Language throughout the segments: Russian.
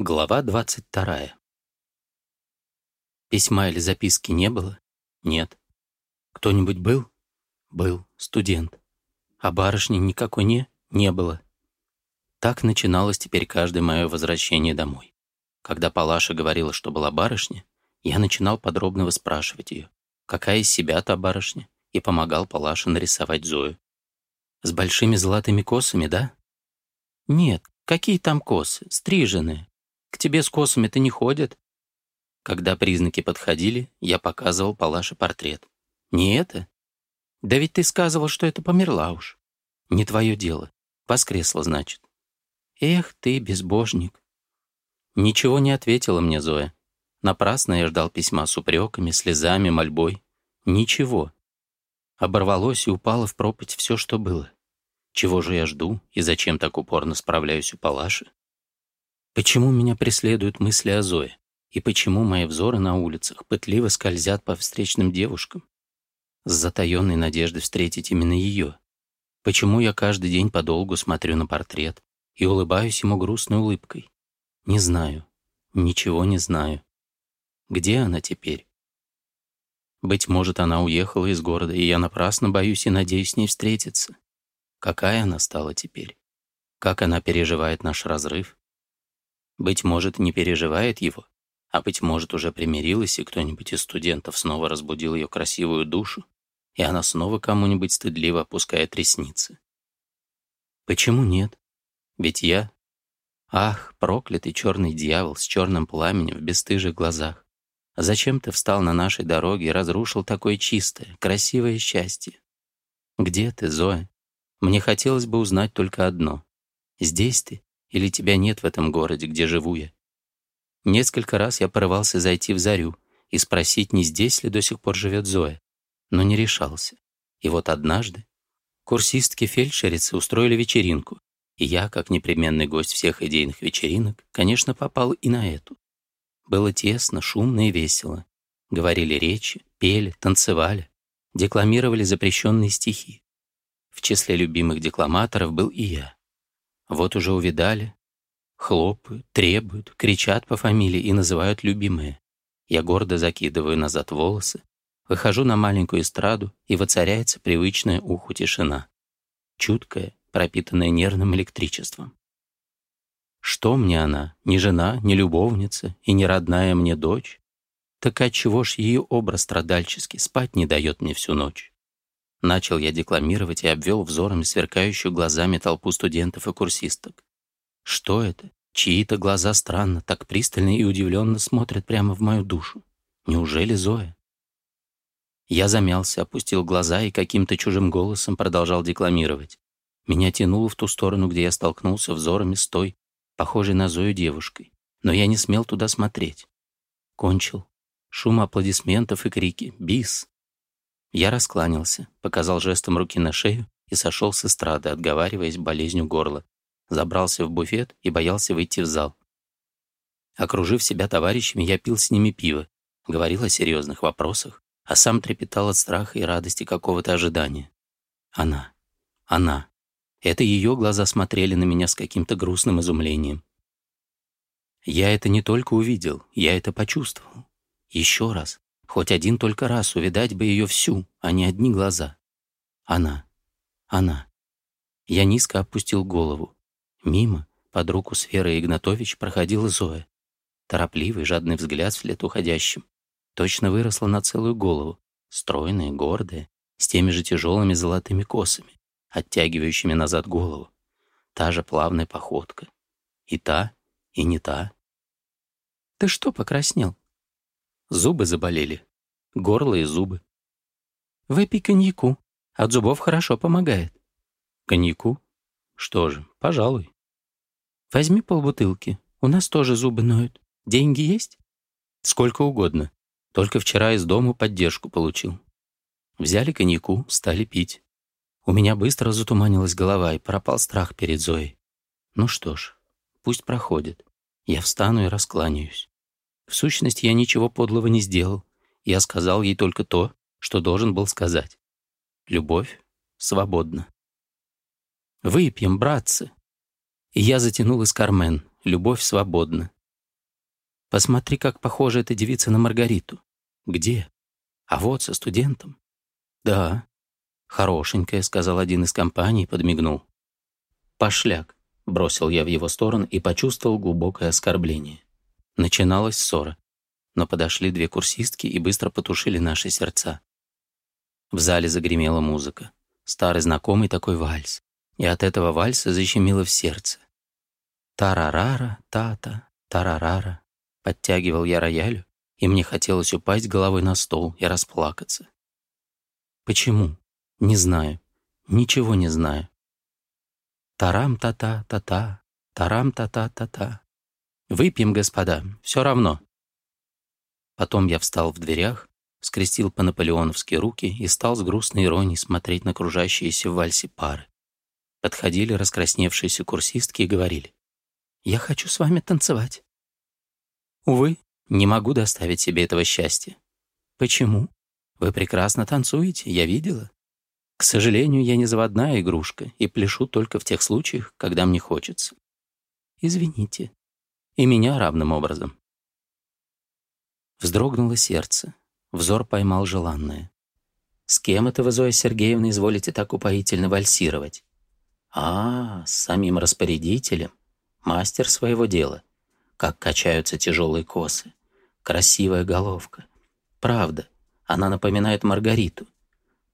Глава 22. Письма или записки не было? Нет. Кто-нибудь был? Был. Студент. А барышни никакой не? Не было. Так начиналось теперь каждое мое возвращение домой. Когда Палаша говорила, что была барышня, я начинал подробно выспрашивать ее, какая из себя та барышня, и помогал Палаше нарисовать Зою. «С большими золотыми косами, да?» «Нет, какие там косы, стриженные, к тебе с косами-то не ходят». Когда признаки подходили, я показывал Палаше портрет. «Не это? Да ведь ты сказывал, что это померла уж. Не твое дело. Воскресла, значит». «Эх ты, безбожник!» Ничего не ответила мне Зоя. Напрасно я ждал письма с упреками, слезами, мольбой. Ничего. Оборвалось и упало в пропасть все, что было. Чего же я жду и зачем так упорно справляюсь у Палаши? Почему меня преследуют мысли о Зое? И почему мои взоры на улицах пытливо скользят по встречным девушкам? С затаенной надеждой встретить именно ее. Почему я каждый день подолгу смотрю на портрет и улыбаюсь ему грустной улыбкой? Не знаю. Ничего не знаю. Где она теперь? Быть может, она уехала из города, и я напрасно боюсь и надеюсь с ней встретиться. Какая она стала теперь? Как она переживает наш разрыв? Быть может, не переживает его, а быть может, уже примирилась, и кто-нибудь из студентов снова разбудил ее красивую душу, и она снова кому-нибудь стыдливо опускает ресницы. Почему нет? Ведь я... Ах, проклятый черный дьявол с черным пламенем в бесстыжих глазах. Зачем ты встал на нашей дороге и разрушил такое чистое, красивое счастье? Где ты, Зоя? Мне хотелось бы узнать только одно. Здесь ты или тебя нет в этом городе, где живу я? Несколько раз я порывался зайти в Зарю и спросить, не здесь ли до сих пор живет Зоя, но не решался. И вот однажды курсистки-фельдшерицы устроили вечеринку, и я, как непременный гость всех идейных вечеринок, конечно, попал и на эту. Было тесно, шумно и весело. Говорили речи, пели, танцевали, декламировали запрещенные стихи. В числе любимых декламаторов был и я. Вот уже увидали, хлопают, требуют, кричат по фамилии и называют любимые. Я гордо закидываю назад волосы, выхожу на маленькую эстраду, и воцаряется привычная уху тишина. Чуткая, пропитанная нервным электричеством. Что мне она? Ни жена, ни любовница и не родная мне дочь? Так отчего ж ее образ страдальческий спать не дает мне всю ночь? Начал я декламировать и обвел взором сверкающую глазами толпу студентов и курсисток. Что это? Чьи-то глаза странно, так пристально и удивленно смотрят прямо в мою душу. Неужели Зоя? Я замялся, опустил глаза и каким-то чужим голосом продолжал декламировать. Меня тянуло в ту сторону, где я столкнулся взорами с той, похожей на Зою девушкой. Но я не смел туда смотреть. Кончил. Шум аплодисментов и крики. «Бис! Я раскланялся, показал жестом руки на шею и сошел с эстрады, отговариваясь болезнью горла. Забрался в буфет и боялся выйти в зал. Окружив себя товарищами, я пил с ними пиво, говорил о серьезных вопросах, а сам трепетал от страха и радости какого-то ожидания. Она. Она. Это ее глаза смотрели на меня с каким-то грустным изумлением. Я это не только увидел, я это почувствовал. Еще раз, Хоть один только раз увидать бы ее всю, а не одни глаза. Она. Она. Я низко опустил голову. Мимо, под руку с Верой Игнатович, проходила Зоя. Торопливый, жадный взгляд вслед уходящим. Точно выросла на целую голову. Стройная, гордая, с теми же тяжелыми золотыми косами, оттягивающими назад голову. Та же плавная походка. И та, и не та. «Ты что покраснел?» Зубы заболели. Горло и зубы. Выпей коньяку. От зубов хорошо помогает. Коньяку? Что же, пожалуй. Возьми полбутылки. У нас тоже зубы ноют. Деньги есть? Сколько угодно. Только вчера из дома поддержку получил. Взяли коньяку, стали пить. У меня быстро затуманилась голова и пропал страх перед Зоей. Ну что ж, пусть проходит. Я встану и раскланяюсь. В сущности, я ничего подлого не сделал. Я сказал ей только то, что должен был сказать. Любовь свободна. «Выпьем, братцы!» И я затянул из Кармен. «Любовь свободна». Посмотри, как похожа эта девица на Маргариту. Где? А вот со студентом. Да. Хорошенькая, сказал один из компаний подмигнул. Пошляк, бросил я в его сторону и почувствовал глубокое оскорбление. Начиналась ссора. Но подошли две курсистки и быстро потушили наши сердца. В зале загремела музыка. Старый знакомый такой вальс. И от этого вальса защемило в сердце. Тарарара, тата, тарарара. Подтягивал я роялю, и мне хотелось упасть головой на стол и расплакаться. Почему? Не знаю. Ничего не знаю. Тарам-та-та-та-та, тарам-та-та-та-та. «Выпьем, господа, все равно». Потом я встал в дверях, скрестил по-наполеоновски руки и стал с грустной иронией смотреть на кружащиеся в вальсе пары. Подходили раскрасневшиеся курсистки и говорили. «Я хочу с вами танцевать». «Увы, не могу доставить себе этого счастья». «Почему? Вы прекрасно танцуете, я видела». «К сожалению, я не заводная игрушка и пляшу только в тех случаях, когда мне хочется». «Извините, и меня равным образом. Вздрогнуло сердце. Взор поймал желанное. «С кем это вы, Зоя Сергеевна, изволите так упоительно вальсировать?» «А, с самим распорядителем. Мастер своего дела. Как качаются тяжелые косы. Красивая головка. Правда, она напоминает Маргариту.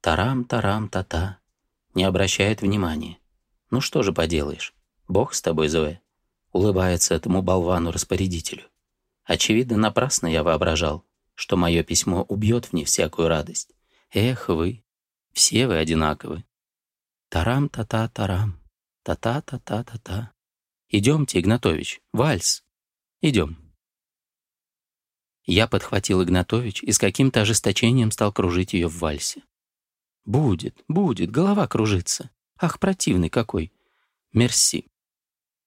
Тарам-тарам-та-та. Не обращает внимания. Ну что же поделаешь. Бог с тобой, Зоя улыбается этому болвану-распорядителю. Очевидно, напрасно я воображал, что мое письмо убьет в ней всякую радость. Эх вы, все вы одинаковы. Тарам-та-та-тарам, та-та-та-та-та-та. Идемте, Игнатович, вальс. Идем. Я подхватил Игнатович и с каким-то ожесточением стал кружить ее в вальсе. «Будет, будет, голова кружится. Ах, противный какой! Мерси!»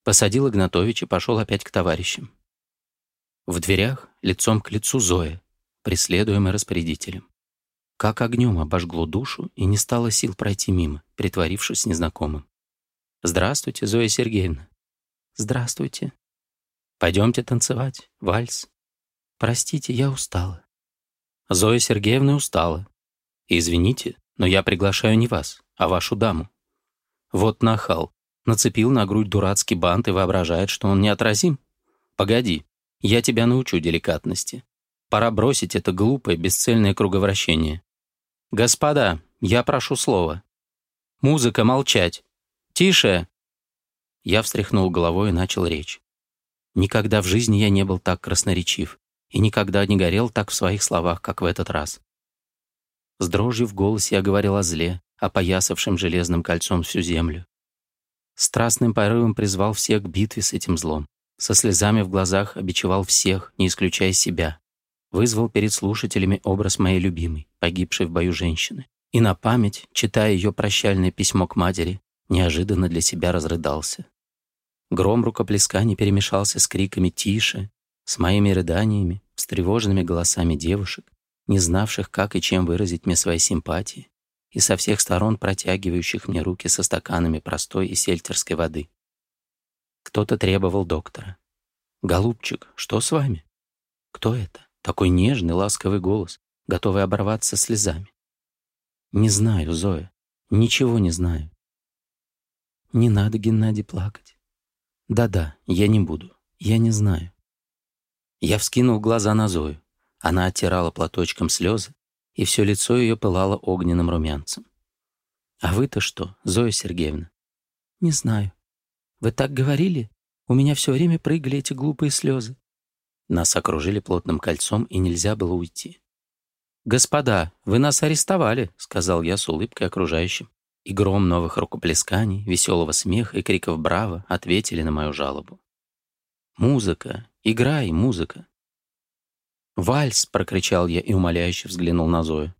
посадил Игнатович и пошел опять к товарищам. В дверях, лицом к лицу Зоя, преследуемая распорядителем. Как огнем обожгло душу и не стало сил пройти мимо, притворившись незнакомым. «Здравствуйте, Зоя Сергеевна». «Здравствуйте». «Пойдемте танцевать, вальс». «Простите, я устала». Зоя Сергеевна устала. Извините, но я приглашаю не вас, а вашу даму. Вот нахал нацепил на грудь дурацкий бант и воображает, что он неотразим? Погоди, я тебя научу деликатности. Пора бросить это глупое, бесцельное круговращение. Господа, я прошу слова. Музыка, молчать. Тише. Я встряхнул головой и начал речь. Никогда в жизни я не был так красноречив и никогда не горел так в своих словах, как в этот раз. С дрожью в голосе я говорил о зле, опоясавшем железным кольцом всю землю. Страстным порывом призвал всех к битве с этим злом. Со слезами в глазах обичевал всех, не исключая себя. Вызвал перед слушателями образ моей любимой, погибшей в бою женщины. И на память, читая ее прощальное письмо к матери, неожиданно для себя разрыдался. Гром рукоплесканий перемешался с криками «Тише!», с моими рыданиями, с тревожными голосами девушек, не знавших, как и чем выразить мне свои симпатии и со всех сторон протягивающих мне руки со стаканами простой и сельтерской воды. Кто-то требовал доктора. «Голубчик, что с вами?» «Кто это?» Такой нежный, ласковый голос, готовый оборваться слезами. «Не знаю, Зоя, ничего не знаю». «Не надо, Геннадий, плакать». «Да-да, я не буду, я не знаю». Я вскинул глаза на Зою. Она оттирала платочком слезы, и все лицо ее пылало огненным румянцем. «А вы-то что, Зоя Сергеевна?» «Не знаю. Вы так говорили? У меня все время прыгали эти глупые слезы». Нас окружили плотным кольцом, и нельзя было уйти. «Господа, вы нас арестовали», — сказал я с улыбкой окружающим. И гром новых рукоплесканий, веселого смеха и криков «Браво!» ответили на мою жалобу. «Музыка! Играй, музыка!» «Вальс!» — прокричал я и умоляюще взглянул на Зою.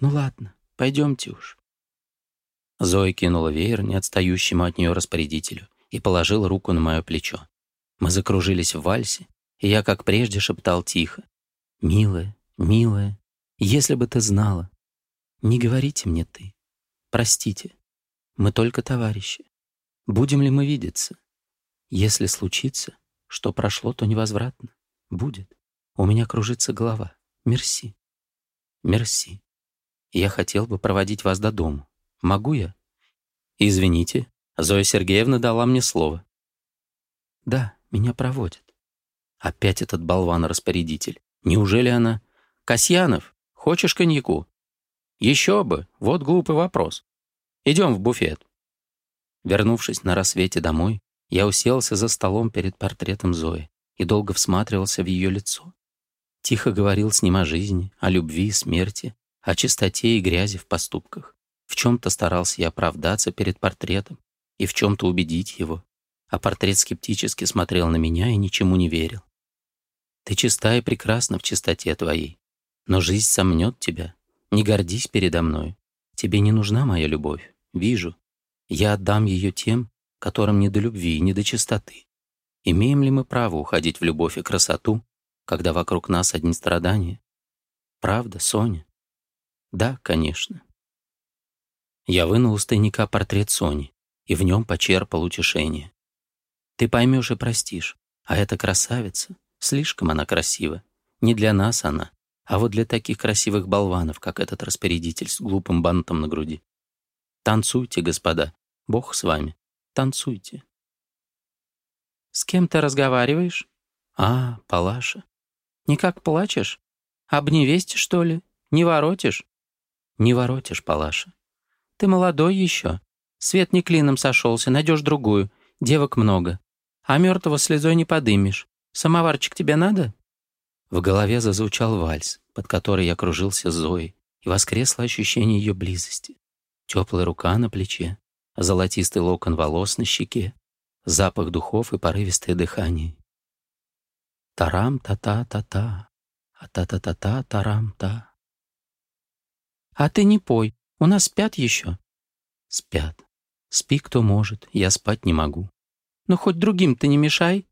«Ну ладно, пойдемте уж». Зоя кинула веер неотстающему от нее распорядителю и положила руку на мое плечо. Мы закружились в вальсе, и я, как прежде, шептал тихо. «Милая, милая, если бы ты знала, не говорите мне ты. Простите, мы только товарищи. Будем ли мы видеться? Если случится, что прошло, то невозвратно. Будет. У меня кружится голова. Мерси. Мерси. Я хотел бы проводить вас до дома. Могу я? Извините, Зоя Сергеевна дала мне слово. Да, меня проводят. Опять этот болван-распорядитель. Неужели она... «Касьянов, хочешь коньяку?» «Еще бы! Вот глупый вопрос. Идем в буфет». Вернувшись на рассвете домой, я уселся за столом перед портретом Зои и долго всматривался в ее лицо. Тихо говорил с ним о жизни, о любви и смерти, о чистоте и грязи в поступках. В чем-то старался я оправдаться перед портретом и в чем-то убедить его. А портрет скептически смотрел на меня и ничему не верил. Ты чиста и прекрасна в чистоте твоей, но жизнь сомнет тебя. Не гордись передо мной. Тебе не нужна моя любовь. Вижу. Я отдам ее тем, которым не до любви и не до чистоты. Имеем ли мы право уходить в любовь и красоту, когда вокруг нас одни страдания? Правда, Соня? Да, конечно. Я вынул из тайника портрет Сони и в нем почерпал утешение. Ты поймешь и простишь, а эта красавица, слишком она красива. Не для нас она, а вот для таких красивых болванов, как этот распорядитель с глупым бантом на груди. Танцуйте, господа, Бог с вами, танцуйте. «С кем ты разговариваешь?» «А, Палаша. Никак плачешь? Обневесть, что ли? Не воротишь?» «Не воротишь, Палаша. Ты молодой еще. Свет не клином сошелся, найдешь другую. Девок много. А мертвого слезой не подымешь. Самоварчик тебе надо?» В голове зазвучал вальс, под который я кружился с Зоей, и воскресло ощущение ее близости. Теплая рука на плече, золотистый локон волос на щеке, запах духов и порывистое дыхание. А, Тарам-та-та-та-та, а-та-та-та-та-тарам-та. А ты не пой, у нас спят еще. Спят. Спи, кто может, я спать не могу. Но хоть другим ты не мешай.